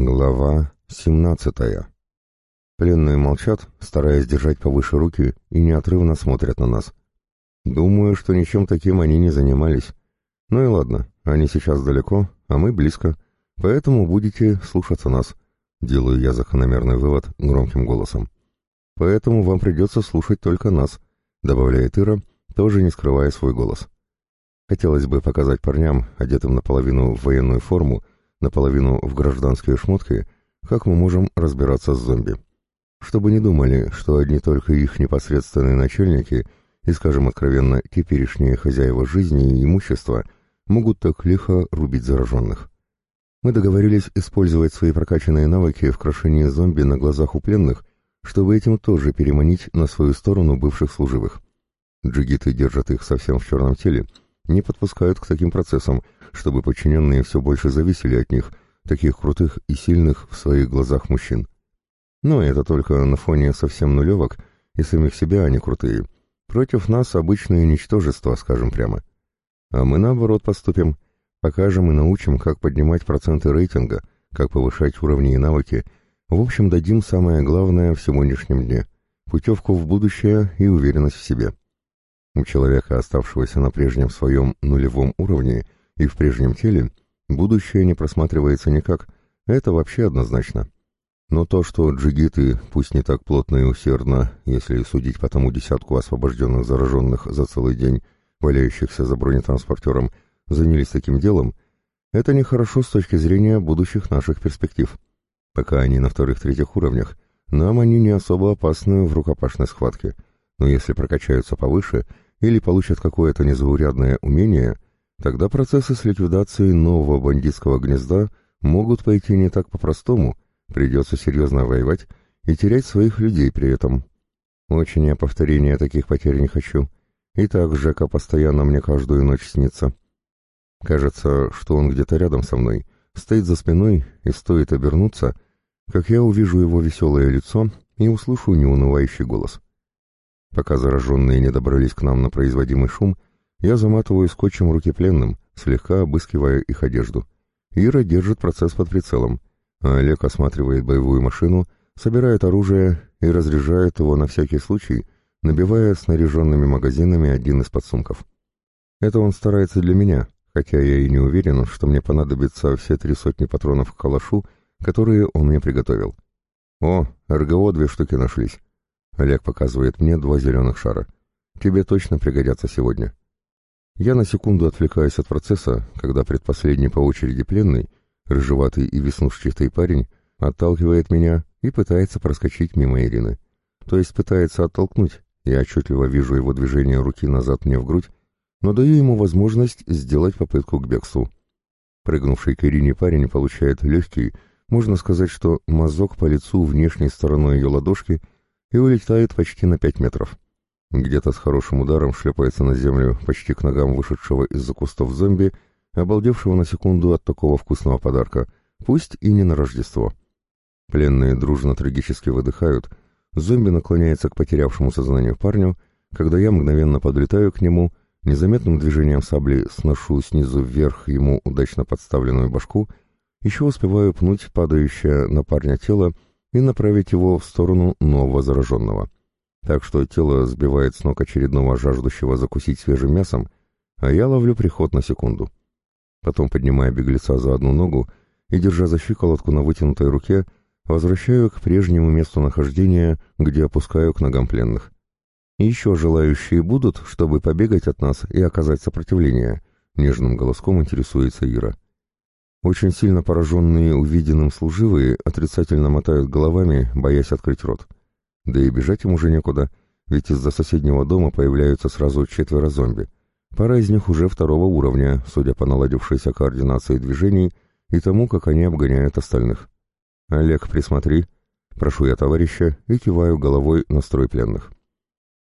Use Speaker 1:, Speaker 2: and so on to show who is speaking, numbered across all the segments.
Speaker 1: Глава 17 Пленные молчат, стараясь держать повыше руки, и неотрывно смотрят на нас. Думаю, что ничем таким они не занимались. Ну и ладно, они сейчас далеко, а мы близко, поэтому будете слушаться нас. Делаю я закономерный вывод громким голосом. Поэтому вам придется слушать только нас, добавляет Ира, тоже не скрывая свой голос. Хотелось бы показать парням, одетым наполовину в военную форму, наполовину в гражданские шмотки, как мы можем разбираться с зомби. Чтобы не думали, что одни только их непосредственные начальники и, скажем откровенно, теперешние хозяева жизни и имущества могут так лихо рубить зараженных. Мы договорились использовать свои прокачанные навыки в крошении зомби на глазах у пленных, чтобы этим тоже переманить на свою сторону бывших служивых. Джигиты держат их совсем в черном теле, не подпускают к таким процессам, чтобы подчиненные все больше зависели от них, таких крутых и сильных в своих глазах мужчин. Но это только на фоне совсем нулевок, и самих себя они крутые. Против нас обычные ничтожества, скажем прямо. А мы наоборот поступим. Покажем и научим, как поднимать проценты рейтинга, как повышать уровни и навыки. В общем, дадим самое главное в сегодняшнем дне — путевку в будущее и уверенность в себе. У человека, оставшегося на прежнем своем нулевом уровне и в прежнем теле, будущее не просматривается никак, это вообще однозначно. Но то, что джигиты, пусть не так плотно и усердно, если судить по тому десятку освобожденных зараженных за целый день, валяющихся за бронетранспортером, занялись таким делом, это нехорошо с точки зрения будущих наших перспектив. Пока они на вторых-третьих уровнях, нам они не особо опасны в рукопашной схватке, но если прокачаются повыше или получат какое-то незаурядное умение, тогда процессы с ликвидацией нового бандитского гнезда могут пойти не так по-простому, придется серьезно воевать и терять своих людей при этом. Очень я повторения таких потерь не хочу. И так Жека постоянно мне каждую ночь снится. Кажется, что он где-то рядом со мной, стоит за спиной, и стоит обернуться, как я увижу его веселое лицо и услышу неунывающий голос. Пока зараженные не добрались к нам на производимый шум, я заматываю скотчем руки пленным, слегка обыскивая их одежду. Ира держит процесс под прицелом, а Олег осматривает боевую машину, собирает оружие и разряжает его на всякий случай, набивая снаряженными магазинами один из подсумков. Это он старается для меня, хотя я и не уверен, что мне понадобится все три сотни патронов к калашу, которые он мне приготовил. О, РГО две штуки нашлись. Олег показывает мне два зеленых шара. Тебе точно пригодятся сегодня. Я на секунду отвлекаюсь от процесса, когда предпоследний по очереди пленный, рыжеватый и веснушчатый парень, отталкивает меня и пытается проскочить мимо Ирины. То есть пытается оттолкнуть. Я отчетливо вижу его движение руки назад мне в грудь, но даю ему возможность сделать попытку к бегству. Прыгнувший к Ирине парень получает легкий, можно сказать, что мазок по лицу внешней стороной ее ладошки — и улетает почти на пять метров. Где-то с хорошим ударом шлепается на землю почти к ногам вышедшего из-за кустов зомби, обалдевшего на секунду от такого вкусного подарка, пусть и не на Рождество. Пленные дружно трагически выдыхают, зомби наклоняется к потерявшему сознание парню, когда я мгновенно подлетаю к нему, незаметным движением сабли сношу снизу вверх ему удачно подставленную башку, еще успеваю пнуть падающее на парня тело и направить его в сторону нового зараженного. Так что тело сбивает с ног очередного жаждущего закусить свежим мясом, а я ловлю приход на секунду. Потом, поднимая беглеца за одну ногу и, держа за щиколотку на вытянутой руке, возвращаю к прежнему месту нахождения, где опускаю к ногам пленных. «Еще желающие будут, чтобы побегать от нас и оказать сопротивление?» — нежным голоском интересуется Ира. Очень сильно пораженные увиденным служивые отрицательно мотают головами, боясь открыть рот. Да и бежать им уже некуда, ведь из-за соседнего дома появляются сразу четверо зомби. Пара из них уже второго уровня, судя по наладившейся координации движений и тому, как они обгоняют остальных. «Олег, присмотри», прошу я товарища и киваю головой на строй пленных.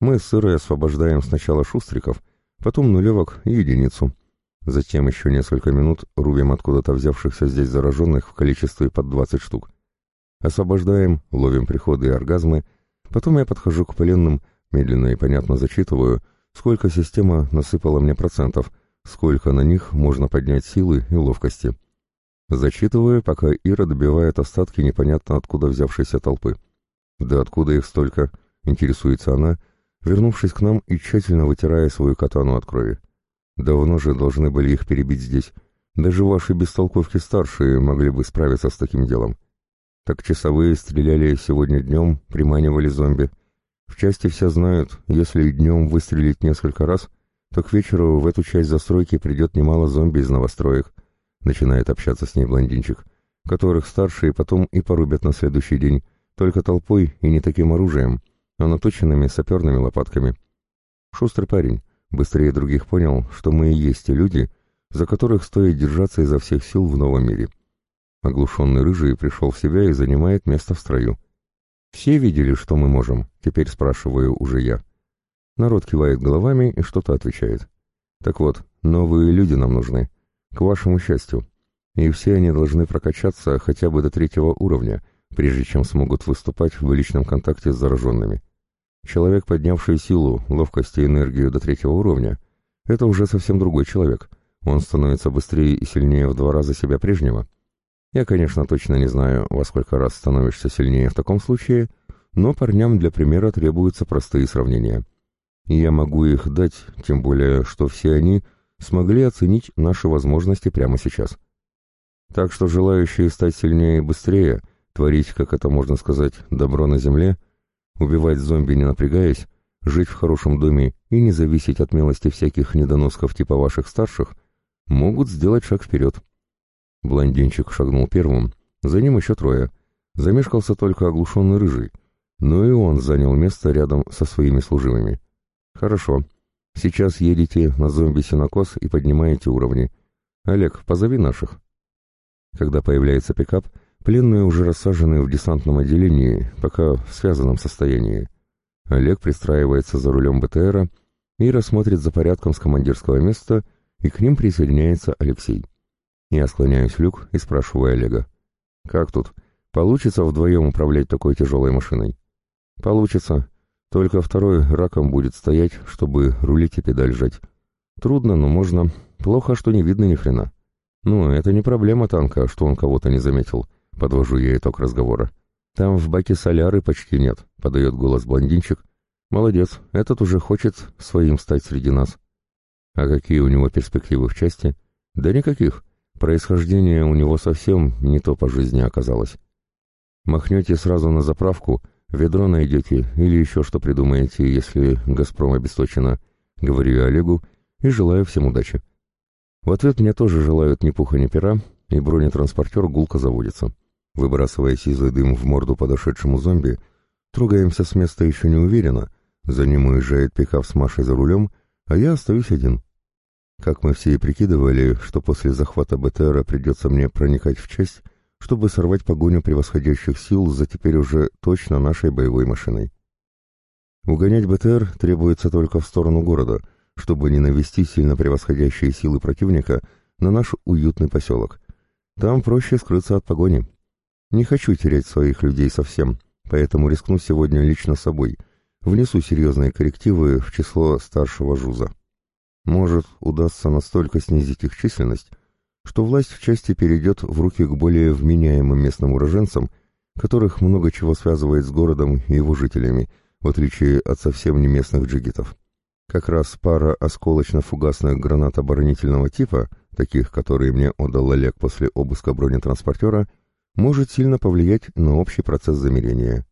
Speaker 1: Мы с Сырой освобождаем сначала шустриков, потом нулевок и единицу. Затем еще несколько минут рубим откуда-то взявшихся здесь зараженных в количестве под 20 штук. Освобождаем, ловим приходы и оргазмы, потом я подхожу к пленным, медленно и понятно зачитываю, сколько система насыпала мне процентов, сколько на них можно поднять силы и ловкости. Зачитываю, пока Ира добивает остатки непонятно откуда взявшейся толпы. «Да откуда их столько?» — интересуется она, вернувшись к нам и тщательно вытирая свою катану от крови. «Давно же должны были их перебить здесь. Даже ваши бестолковки старшие могли бы справиться с таким делом. Так часовые стреляли сегодня днем, приманивали зомби. В части все знают, если днем выстрелить несколько раз, то к вечеру в эту часть застройки придет немало зомби из новостроек, Начинает общаться с ней блондинчик, которых старшие потом и порубят на следующий день, только толпой и не таким оружием, а наточенными саперными лопатками. Шустрый парень, быстрее других понял, что мы и есть те люди, за которых стоит держаться изо всех сил в новом мире. Оглушенный рыжий пришел в себя и занимает место в строю. «Все видели, что мы можем?» — теперь спрашиваю уже я. Народ кивает головами и что-то отвечает. «Так вот, новые люди нам нужны. К вашему счастью. И все они должны прокачаться хотя бы до третьего уровня, прежде чем смогут выступать в личном контакте с зараженными. Человек, поднявший силу, ловкость и энергию до третьего уровня, это уже совсем другой человек. Он становится быстрее и сильнее в два раза себя прежнего. Я, конечно, точно не знаю, во сколько раз становишься сильнее в таком случае, но парням для примера требуются простые сравнения. И я могу их дать, тем более, что все они — смогли оценить наши возможности прямо сейчас. Так что желающие стать сильнее и быстрее, творить, как это можно сказать, добро на земле, убивать зомби не напрягаясь, жить в хорошем доме и не зависеть от милости всяких недоносков типа ваших старших, могут сделать шаг вперед. Блондинчик шагнул первым, за ним еще трое. Замешкался только оглушенный рыжий, но и он занял место рядом со своими служивыми. Хорошо. Сейчас едете на зомби-синокос и поднимаете уровни. Олег, позови наших. Когда появляется пикап, пленные уже рассажены в десантном отделении, пока в связанном состоянии. Олег пристраивается за рулем БТРа и рассмотрит за порядком с командирского места, и к ним присоединяется Алексей. Я склоняюсь в люк и спрашиваю Олега. «Как тут? Получится вдвоем управлять такой тяжелой машиной?» «Получится. Только второй раком будет стоять, чтобы рулить и педаль жать. Трудно, но можно. Плохо, что не видно ни хрена. Ну, это не проблема танка, что он кого-то не заметил. Подвожу я итог разговора. Там в баке соляры почти нет, подает голос блондинчик. Молодец, этот уже хочет своим стать среди нас. А какие у него перспективы в части? Да никаких. Происхождение у него совсем не то по жизни оказалось. Махнете сразу на заправку — Ведро найдете или еще что придумаете, если «Газпром» обесточено, говорю я Олегу и желаю всем удачи. В ответ мне тоже желают ни пуха ни пера, и бронетранспортер гулко заводится. Выбрасывая сизый дым в морду подошедшему зомби, трогаемся с места еще не уверенно, за ним уезжает пикап с Машей за рулем, а я остаюсь один. Как мы все и прикидывали, что после захвата БТРа придется мне проникать в часть, чтобы сорвать погоню превосходящих сил за теперь уже точно нашей боевой машиной. Угонять БТР требуется только в сторону города, чтобы не навести сильно превосходящие силы противника на наш уютный поселок. Там проще скрыться от погони. Не хочу терять своих людей совсем, поэтому рискну сегодня лично собой. Внесу серьезные коррективы в число старшего жуза. Может, удастся настолько снизить их численность, что власть в части перейдет в руки к более вменяемым местным уроженцам, которых много чего связывает с городом и его жителями, в отличие от совсем не местных джигитов. Как раз пара осколочно-фугасных гранат оборонительного типа, таких, которые мне отдал Олег после обыска бронетранспортера, может сильно повлиять на общий процесс замерения.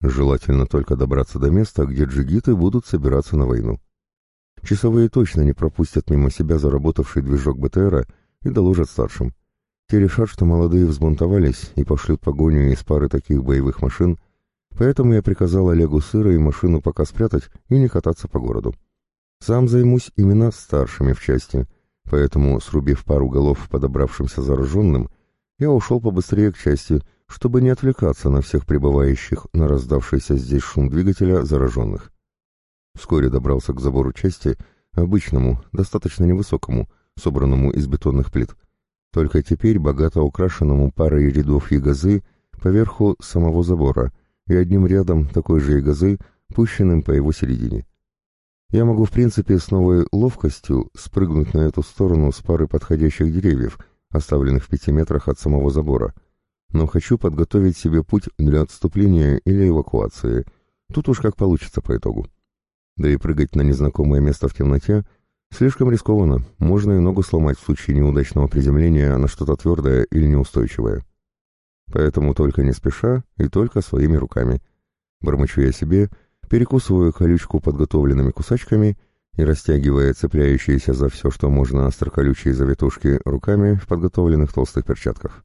Speaker 1: Желательно только добраться до места, где джигиты будут собираться на войну. Часовые точно не пропустят мимо себя заработавший движок БТРа и доложат старшим. Те решат, что молодые взбунтовались и пошлют погоню из пары таких боевых машин, поэтому я приказал Олегу сыра и машину пока спрятать и не кататься по городу. Сам займусь именно старшими в части, поэтому, срубив пару голов подобравшимся зараженным, я ушел побыстрее к части, чтобы не отвлекаться на всех прибывающих на раздавшийся здесь шум двигателя зараженных. Вскоре добрался к забору части, обычному, достаточно невысокому, собранному из бетонных плит, только теперь богато украшенному парой рядов ягозы поверху самого забора и одним рядом такой же ягозы, пущенным по его середине. Я могу, в принципе, с новой ловкостью спрыгнуть на эту сторону с пары подходящих деревьев, оставленных в пяти метрах от самого забора. Но хочу подготовить себе путь для отступления или эвакуации. Тут уж как получится по итогу. Да и прыгать на незнакомое место в темноте слишком рискованно, можно и ногу сломать в случае неудачного приземления на что-то твердое или неустойчивое. Поэтому только не спеша и только своими руками. Бормочу я себе, перекусываю колючку подготовленными кусачками и, растягивая цепляющиеся за все, что можно остроколючие завитушки руками в подготовленных толстых перчатках.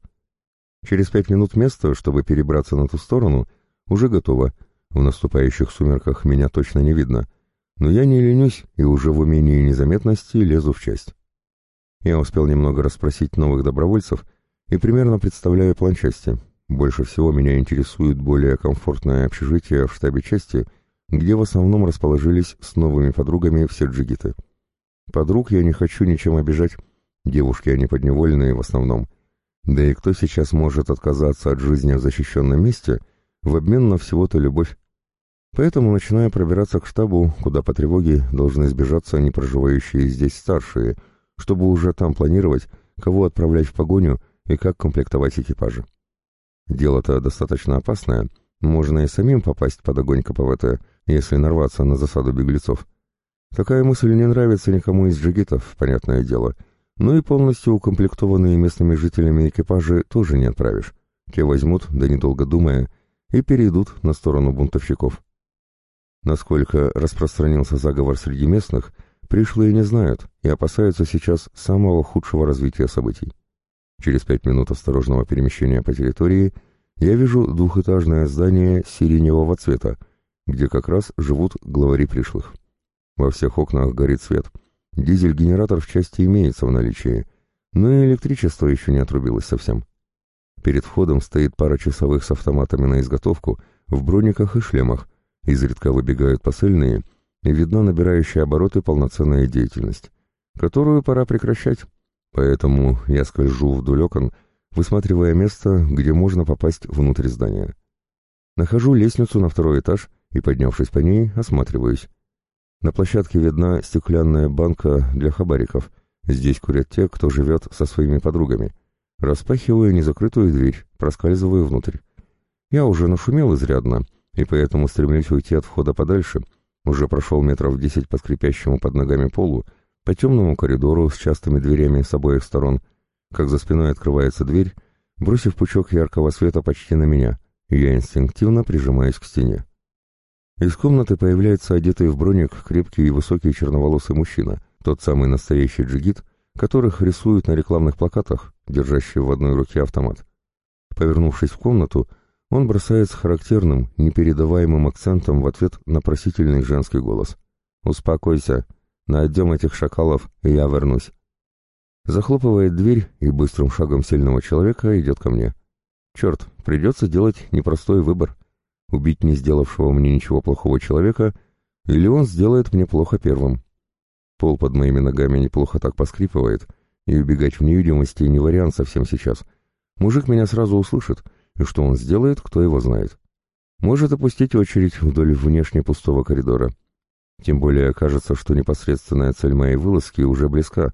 Speaker 1: Через пять минут место, чтобы перебраться на ту сторону, уже готово. В наступающих сумерках меня точно не видно — но я не ленюсь и уже в умении незаметности лезу в часть. Я успел немного расспросить новых добровольцев и примерно представляю план части. Больше всего меня интересует более комфортное общежитие в штабе части, где в основном расположились с новыми подругами все джигиты. Подруг я не хочу ничем обижать, девушки они подневольные в основном. Да и кто сейчас может отказаться от жизни в защищенном месте в обмен на всего-то любовь? Поэтому начинаю пробираться к штабу, куда по тревоге должны сбежаться непроживающие здесь старшие, чтобы уже там планировать, кого отправлять в погоню и как комплектовать экипажи. Дело-то достаточно опасное, можно и самим попасть под огонь КПВТ, если нарваться на засаду беглецов. Такая мысль не нравится никому из джигитов, понятное дело, но и полностью укомплектованные местными жителями экипажи тоже не отправишь. Те возьмут, да недолго думая, и перейдут на сторону бунтовщиков. Насколько распространился заговор среди местных, пришлые не знают и опасаются сейчас самого худшего развития событий. Через пять минут осторожного перемещения по территории я вижу двухэтажное здание сиреневого цвета, где как раз живут главари пришлых. Во всех окнах горит свет. Дизель-генератор в части имеется в наличии, но и электричество еще не отрубилось совсем. Перед входом стоит пара часовых с автоматами на изготовку, в брониках и шлемах, Изредка выбегают посыльные, и видно набирающая обороты полноценная деятельность, которую пора прекращать. Поэтому я скольжу вдоль окон, высматривая место, где можно попасть внутрь здания. Нахожу лестницу на второй этаж и, поднявшись по ней, осматриваюсь. На площадке видна стеклянная банка для хабариков. Здесь курят те, кто живет со своими подругами. Распахиваю незакрытую дверь, проскальзываю внутрь. Я уже нашумел изрядно — и поэтому стремлюсь уйти от входа подальше. Уже прошел метров десять по скрипящему под ногами полу, по темному коридору с частыми дверями с обоих сторон, как за спиной открывается дверь, бросив пучок яркого света почти на меня, я инстинктивно прижимаюсь к стене. Из комнаты появляется одетый в броник крепкий и высокий черноволосый мужчина, тот самый настоящий джигит, которых рисуют на рекламных плакатах, держащий в одной руке автомат. Повернувшись в комнату, он бросает с характерным, непередаваемым акцентом в ответ на просительный женский голос. «Успокойся, найдем этих шакалов, и я вернусь». Захлопывает дверь и быстрым шагом сильного человека идет ко мне. Черт, придется делать непростой выбор. Убить не сделавшего мне ничего плохого человека, или он сделает мне плохо первым. Пол под моими ногами неплохо так поскрипывает, и убегать в невидимости не вариант совсем сейчас. Мужик меня сразу услышит — и что он сделает, кто его знает. Может опустить очередь вдоль внешне пустого коридора. Тем более окажется, что непосредственная цель моей вылазки уже близка.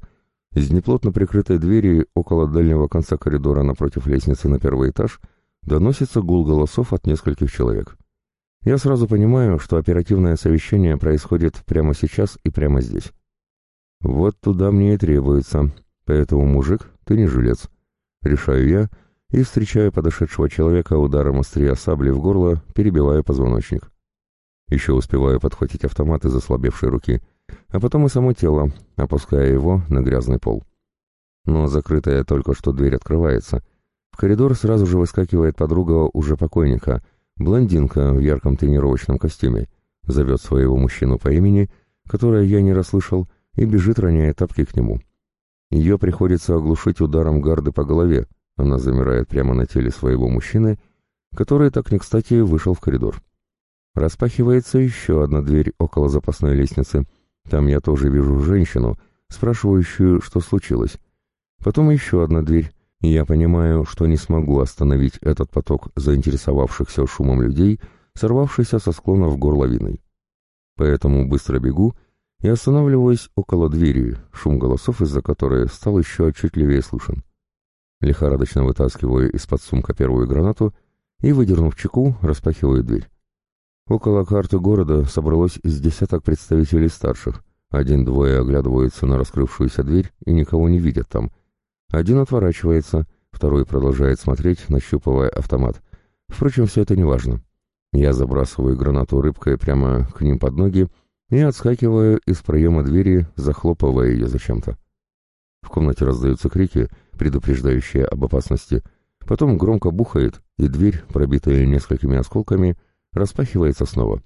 Speaker 1: Из неплотно прикрытой двери около дальнего конца коридора напротив лестницы на первый этаж доносится гул голосов от нескольких человек. Я сразу понимаю, что оперативное совещание происходит прямо сейчас и прямо здесь. Вот туда мне и требуется, поэтому, мужик, ты не жилец. Решаю я, — и, встречая подошедшего человека ударом острия сабли в горло, перебивая позвоночник. Еще успеваю подхватить автомат из ослабевшей руки, а потом и само тело, опуская его на грязный пол. Но закрытая только что дверь открывается. В коридор сразу же выскакивает подруга уже покойника, блондинка в ярком тренировочном костюме, зовет своего мужчину по имени, которое я не расслышал, и бежит, роняя тапки к нему. Ее приходится оглушить ударом гарды по голове, она замирает прямо на теле своего мужчины, который так не кстати вышел в коридор. Распахивается еще одна дверь около запасной лестницы. Там я тоже вижу женщину, спрашивающую, что случилось. Потом еще одна дверь, и я понимаю, что не смогу остановить этот поток заинтересовавшихся шумом людей, сорвавшийся со склонов гор лавиной. Поэтому быстро бегу и останавливаюсь около двери, шум голосов из-за которой стал еще отчетливее слышен. Лихорадочно вытаскиваю из-под сумка первую гранату и, выдернув чеку, распахиваю дверь. Около карты города собралось из десяток представителей старших. Один-двое оглядываются на раскрывшуюся дверь и никого не видят там. Один отворачивается, второй продолжает смотреть, нащупывая автомат. Впрочем, все это не важно. Я забрасываю гранату рыбкой прямо к ним под ноги и отскакиваю из проема двери, захлопывая ее зачем-то. В комнате раздаются крики, предупреждающие об опасности. Потом громко бухает, и дверь, пробитая несколькими осколками, распахивается снова.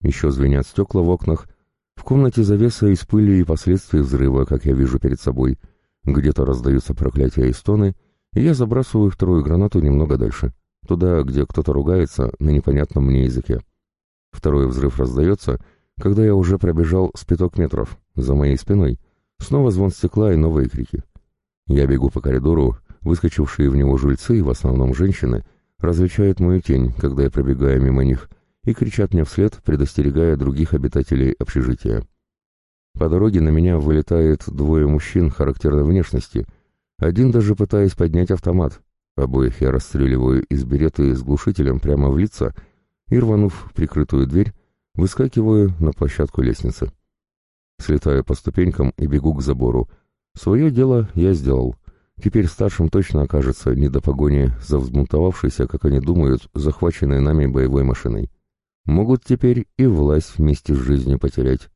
Speaker 1: Еще звенят стекла в окнах. В комнате завеса из пыли и последствий взрыва, как я вижу перед собой. Где-то раздаются проклятия и стоны, и я забрасываю вторую гранату немного дальше, туда, где кто-то ругается на непонятном мне языке. Второй взрыв раздается, когда я уже пробежал с пяток метров, за моей спиной. Снова звон стекла и новые крики. Я бегу по коридору, выскочившие в него жильцы, в основном женщины, различают мою тень, когда я пробегаю мимо них, и кричат мне вслед, предостерегая других обитателей общежития. По дороге на меня вылетает двое мужчин характерной внешности, один даже пытаясь поднять автомат. Обоих я расстреливаю из береты с глушителем прямо в лица и, рванув прикрытую дверь, выскакиваю на площадку лестницы. Слетаю по ступенькам и бегу к забору. Свое дело я сделал. Теперь старшим точно окажется не до погони за взбунтовавшейся, как они думают, захваченной нами боевой машиной. Могут теперь и власть вместе с жизнью потерять.